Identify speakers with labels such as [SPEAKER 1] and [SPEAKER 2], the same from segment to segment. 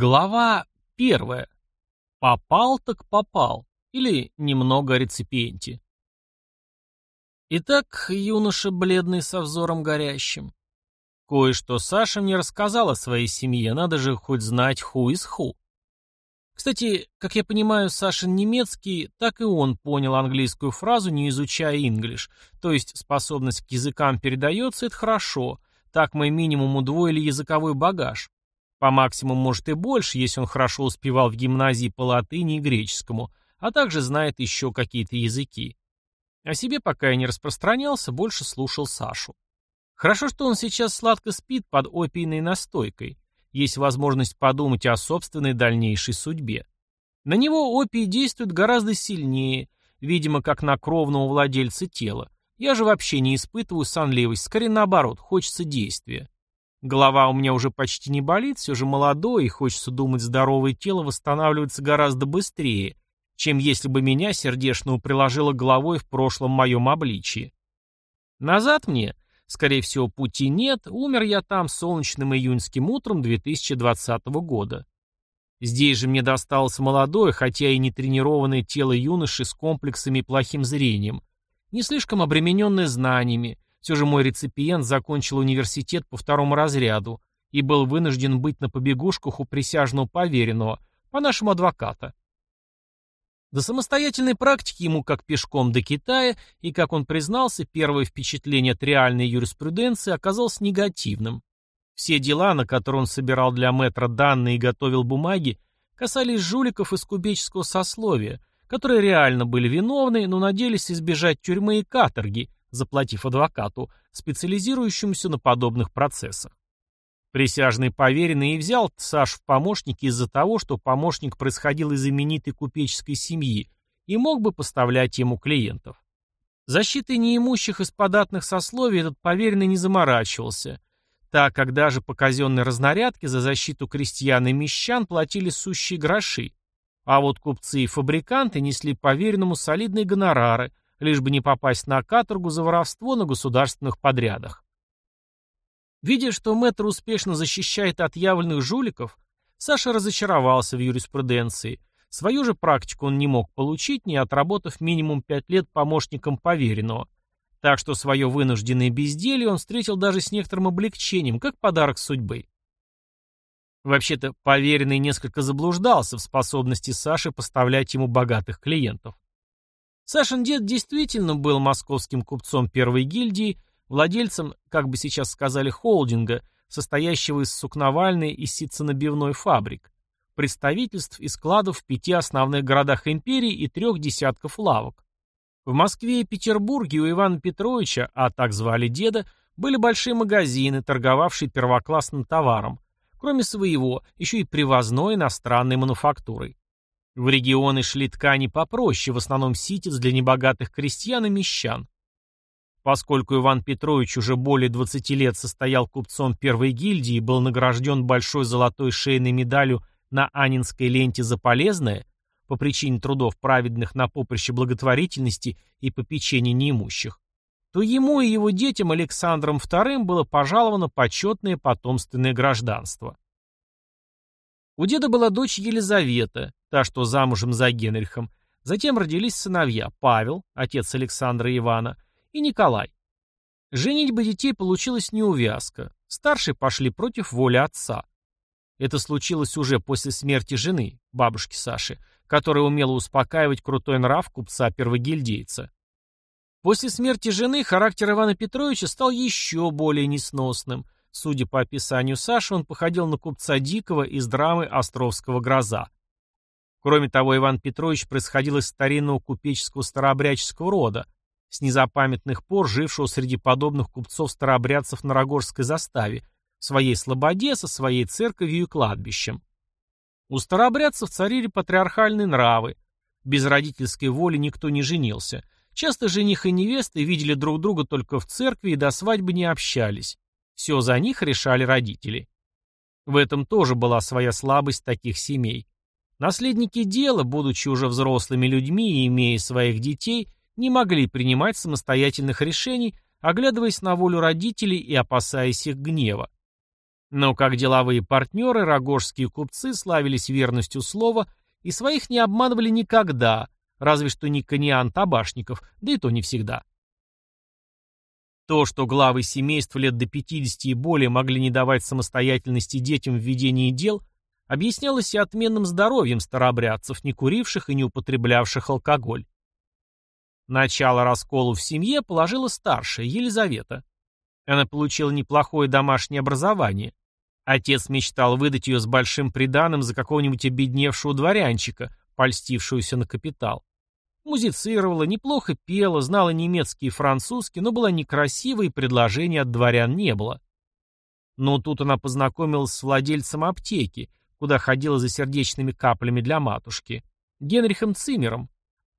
[SPEAKER 1] Глава первая. Попал так попал. Или немного о реципиенте. Итак, юноша бледный со взором горящим. Кое-что Саша мне рассказала о своей семье, надо же хоть знать ху из ху. Кстати, как я понимаю, Сашин немецкий, так и он понял английскую фразу, не изучая инглиш. То есть способность к языкам передается, это хорошо. Так мы минимум удвоили языковой багаж. По максимуму, может, и больше, если он хорошо успевал в гимназии по латыни и греческому, а также знает еще какие-то языки. О себе пока я не распространялся, больше слушал Сашу. Хорошо, что он сейчас сладко спит под опийной настойкой. Есть возможность подумать о собственной дальнейшей судьбе. На него опий действует гораздо сильнее, видимо, как на кровного владельца тела. Я же вообще не испытываю сонливость, скорее наоборот, хочется действия. Голова у меня уже почти не болит, все же молодой, и хочется думать, здоровое тело восстанавливается гораздо быстрее, чем если бы меня сердечного приложило головой в прошлом моем обличии. Назад мне, скорее всего, пути нет, умер я там солнечным июньским утром 2020 года. Здесь же мне досталось молодое, хотя и не тренированное тело юноши с комплексами и плохим зрением, не слишком обремененное знаниями, все же мой реципиент закончил университет по второму разряду и был вынужден быть на побегушках у присяжного поверенного, по нашему адвоката. До самостоятельной практики ему как пешком до Китая, и, как он признался, первое впечатление от реальной юриспруденции оказалось негативным. Все дела, на которые он собирал для мэтра данные и готовил бумаги, касались жуликов из кубического сословия, которые реально были виновны, но надеялись избежать тюрьмы и каторги, заплатив адвокату, специализирующемуся на подобных процессах. Присяжный поверенный и взял Саш в помощники из-за того, что помощник происходил из именитой купеческой семьи и мог бы поставлять ему клиентов. Защиты неимущих из податных сословий этот поверенный не заморачивался, так как даже по казенной разнарядке за защиту крестьян и мещан платили сущие гроши, а вот купцы и фабриканты несли поверенному солидные гонорары – лишь бы не попасть на каторгу за воровство на государственных подрядах. Видя, что мэтр успешно защищает от явленных жуликов, Саша разочаровался в юриспруденции. Свою же практику он не мог получить, не отработав минимум пять лет помощником поверенного. Так что свое вынужденное безделье он встретил даже с некоторым облегчением, как подарок судьбы. Вообще-то, поверенный несколько заблуждался в способности Саши поставлять ему богатых клиентов. Сашин дед действительно был московским купцом первой гильдии, владельцем, как бы сейчас сказали, холдинга, состоящего из сукновальной и ситценабивной фабрик, представительств и складов в пяти основных городах империи и трех десятков лавок. В Москве и Петербурге у Ивана Петровича, а так звали деда, были большие магазины, торговавшие первоклассным товаром, кроме своего, еще и привозной иностранной мануфактурой. В регионы шли ткани попроще, в основном ситец для небогатых крестьян и мещан. Поскольку Иван Петрович уже более 20 лет состоял купцом первой гильдии и был награжден большой золотой шейной медалью на Анинской ленте за полезное, по причине трудов праведных на поприще благотворительности и попечения неимущих, то ему и его детям Александром II было пожаловано почетное потомственное гражданство. У деда была дочь Елизавета, та, что замужем за Генрихом. Затем родились сыновья Павел, отец Александра и Ивана, и Николай. Женитьба детей получилась неувязка. Старшие пошли против воли отца. Это случилось уже после смерти жены, бабушки Саши, которая умела успокаивать крутой нрав купца-первогильдейца. После смерти жены характер Ивана Петровича стал еще более несносным. Судя по описанию Саши, он походил на купца Дикого из драмы «Островского гроза». Кроме того, Иван Петрович происходил из старинного купеческого старообрядческого рода, с незапамятных пор жившего среди подобных купцов-старообрядцев на Рогорской заставе, в своей слободе, со своей церковью и кладбищем. У старообрядцев царили патриархальные нравы. Без родительской воли никто не женился. Часто жених и невесты видели друг друга только в церкви и до свадьбы не общались. Все за них решали родители. В этом тоже была своя слабость таких семей. Наследники дела, будучи уже взрослыми людьми и имея своих детей, не могли принимать самостоятельных решений, оглядываясь на волю родителей и опасаясь их гнева. Но как деловые партнеры, рогожские купцы славились верностью слова и своих не обманывали никогда, разве что не кониан табашников, да и то не всегда. То, что главы семейств лет до 50 и более могли не давать самостоятельности детям в ведении дел, объяснялось и отменным здоровьем старообрядцев, не куривших и не употреблявших алкоголь. Начало расколу в семье положила старшая, Елизавета. Она получила неплохое домашнее образование. Отец мечтал выдать ее с большим приданым за какого-нибудь обедневшего дворянчика, польстившегося на капитал. Музицировала, неплохо пела, знала немецкий и французский, но была некрасива и предложений от дворян не было. Но тут она познакомилась с владельцем аптеки, куда ходила за сердечными каплями для матушки, Генрихом Циммером,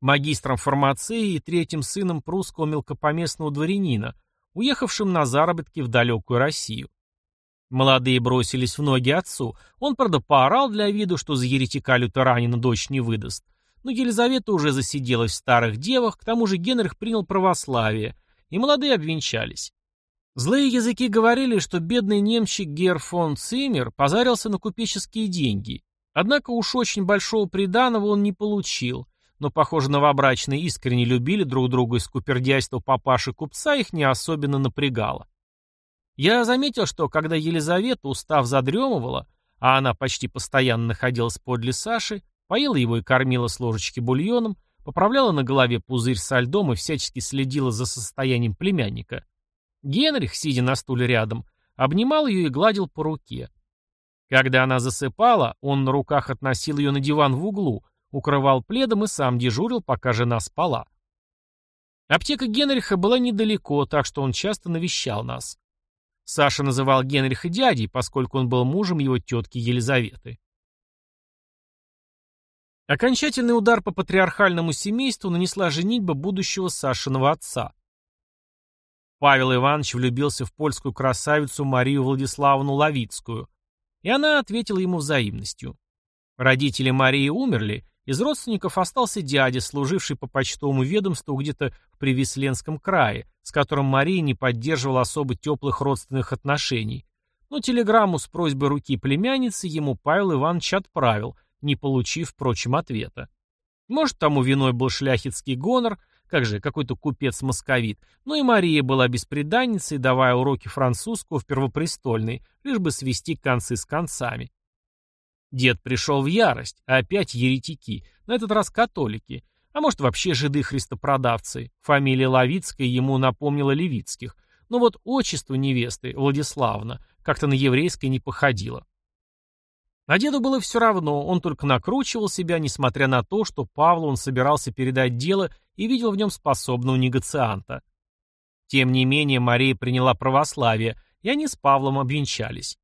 [SPEAKER 1] магистром фармации и третьим сыном прусского мелкопоместного дворянина, уехавшим на заработки в далекую Россию. Молодые бросились в ноги отцу. Он, правда, поорал для виду, что за еретика лютеранина дочь не выдаст. Но Елизавета уже засиделась в старых девах, к тому же Генрих принял православие, и молодые обвенчались. Злые языки говорили, что бедный немчик Гер фон Циммер позарился на купеческие деньги, однако уж очень большого приданого он не получил, но, похоже, новобрачные искренне любили друг друга и скупердяйство папаши-купца их не особенно напрягало. Я заметил, что когда Елизавета, устав, задремывала, а она почти постоянно находилась подле Саши, поила его и кормила с ложечки бульоном, поправляла на голове пузырь со льдом и всячески следила за состоянием племянника – Генрих, сидя на стуле рядом, обнимал ее и гладил по руке. Когда она засыпала, он на руках относил ее на диван в углу, укрывал пледом и сам дежурил, пока жена спала. Аптека Генриха была недалеко, так что он часто навещал нас. Саша называл Генриха дядей, поскольку он был мужем его тетки Елизаветы. Окончательный удар по патриархальному семейству нанесла женитьба будущего Сашиного отца. Павел Иванович влюбился в польскую красавицу Марию Владиславовну Лавицкую, и она ответила ему взаимностью. Родители Марии умерли, из родственников остался дядя, служивший по почтовому ведомству где-то в Привесленском крае, с которым Мария не поддерживала особо теплых родственных отношений. Но телеграмму с просьбой руки племянницы ему Павел Иванович отправил, не получив, впрочем, ответа. Может, тому виной был шляхетский гонор, как же, какой-то купец-московит. Ну и Мария была беспреданницей, давая уроки французского в первопрестольной, лишь бы свести концы с концами. Дед пришел в ярость, а опять еретики, на этот раз католики, а может вообще жиды-христопродавцы. Фамилия Лавицкая ему напомнила левицких, но вот отчество невесты, Владиславна, как-то на еврейское не походило. А деду было все равно, он только накручивал себя, несмотря на то, что Павлу он собирался передать дело и видел в нем способного негацианта. Тем не менее, Мария приняла православие, и они с Павлом обвенчались.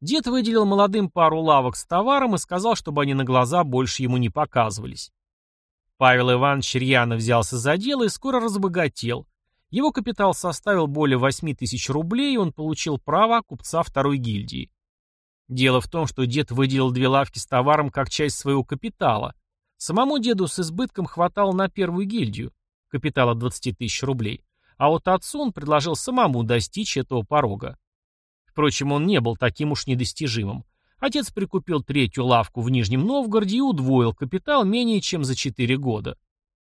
[SPEAKER 1] Дед выделил молодым пару лавок с товаром и сказал, чтобы они на глаза больше ему не показывались. Павел Иванович рьяно взялся за дело и скоро разбогател. Его капитал составил более 8 тысяч рублей, и он получил право купца второй гильдии. Дело в том, что дед выделил две лавки с товаром как часть своего капитала, Самому деду с избытком хватало на первую гильдию, капитал от 20 тысяч рублей, а вот отцу он предложил самому достичь этого порога. Впрочем, он не был таким уж недостижимым. Отец прикупил третью лавку в Нижнем Новгороде и удвоил капитал менее чем за 4 года.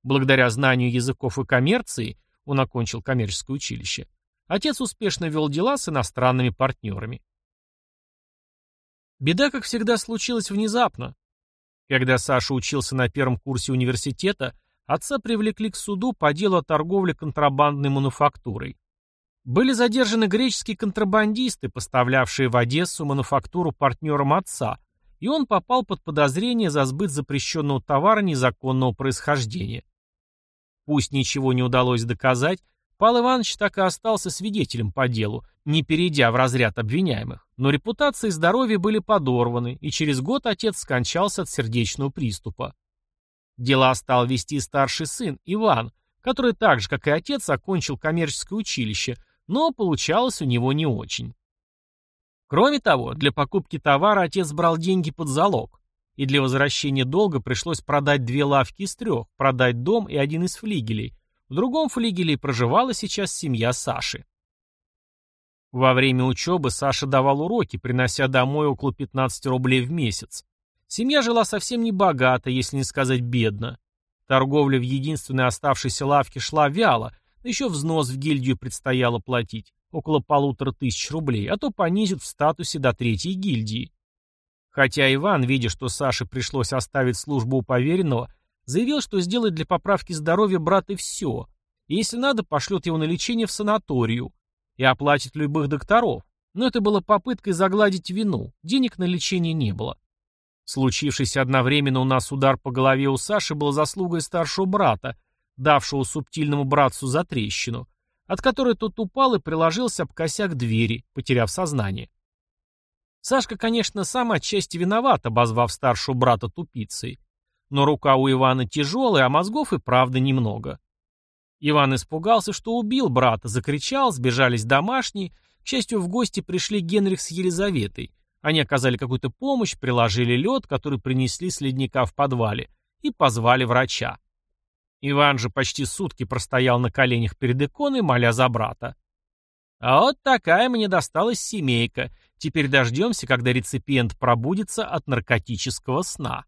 [SPEAKER 1] Благодаря знанию языков и коммерции, он окончил коммерческое училище, отец успешно вел дела с иностранными партнерами. Беда, как всегда, случилась внезапно, когда Саша учился на первом курсе университета, отца привлекли к суду по делу о торговле контрабандной мануфактурой. Были задержаны греческие контрабандисты, поставлявшие в Одессу мануфактуру партнерам отца, и он попал под подозрение за сбыт запрещенного товара незаконного происхождения. Пусть ничего не удалось доказать, Пал Иванович так и остался свидетелем по делу, не перейдя в разряд обвиняемых, но репутация и здоровье были подорваны, и через год отец скончался от сердечного приступа. Дела стал вести старший сын, Иван, который так же, как и отец, окончил коммерческое училище, но получалось у него не очень. Кроме того, для покупки товара отец брал деньги под залог, и для возвращения долга пришлось продать две лавки из трех, продать дом и один из флигелей, в другом флигеле проживала сейчас семья Саши. Во время учебы Саша давал уроки, принося домой около 15 рублей в месяц. Семья жила совсем не богато, если не сказать бедно. Торговля в единственной оставшейся лавке шла вяло, да еще взнос в гильдию предстояло платить, около полутора тысяч рублей, а то понизят в статусе до третьей гильдии. Хотя Иван, видя, что Саше пришлось оставить службу у поверенного, Заявил, что сделает для поправки здоровья брата все, и если надо, пошлет его на лечение в санаторию и оплатит любых докторов. Но это было попыткой загладить вину, денег на лечение не было. Случившийся одновременно у нас удар по голове у Саши был заслугой старшего брата, давшего субтильному братцу затрещину, от которой тот упал и приложился об косяк двери, потеряв сознание. Сашка, конечно, сам отчасти виноват, обозвав старшего брата тупицей, но рука у Ивана тяжелая, а мозгов и правда немного. Иван испугался, что убил брата, закричал, сбежались домашние. К счастью, в гости пришли Генрих с Елизаветой. Они оказали какую-то помощь, приложили лед, который принесли с ледника в подвале, и позвали врача. Иван же почти сутки простоял на коленях перед иконой, моля за брата. А вот такая мне досталась семейка. Теперь дождемся, когда реципиент пробудется от наркотического сна.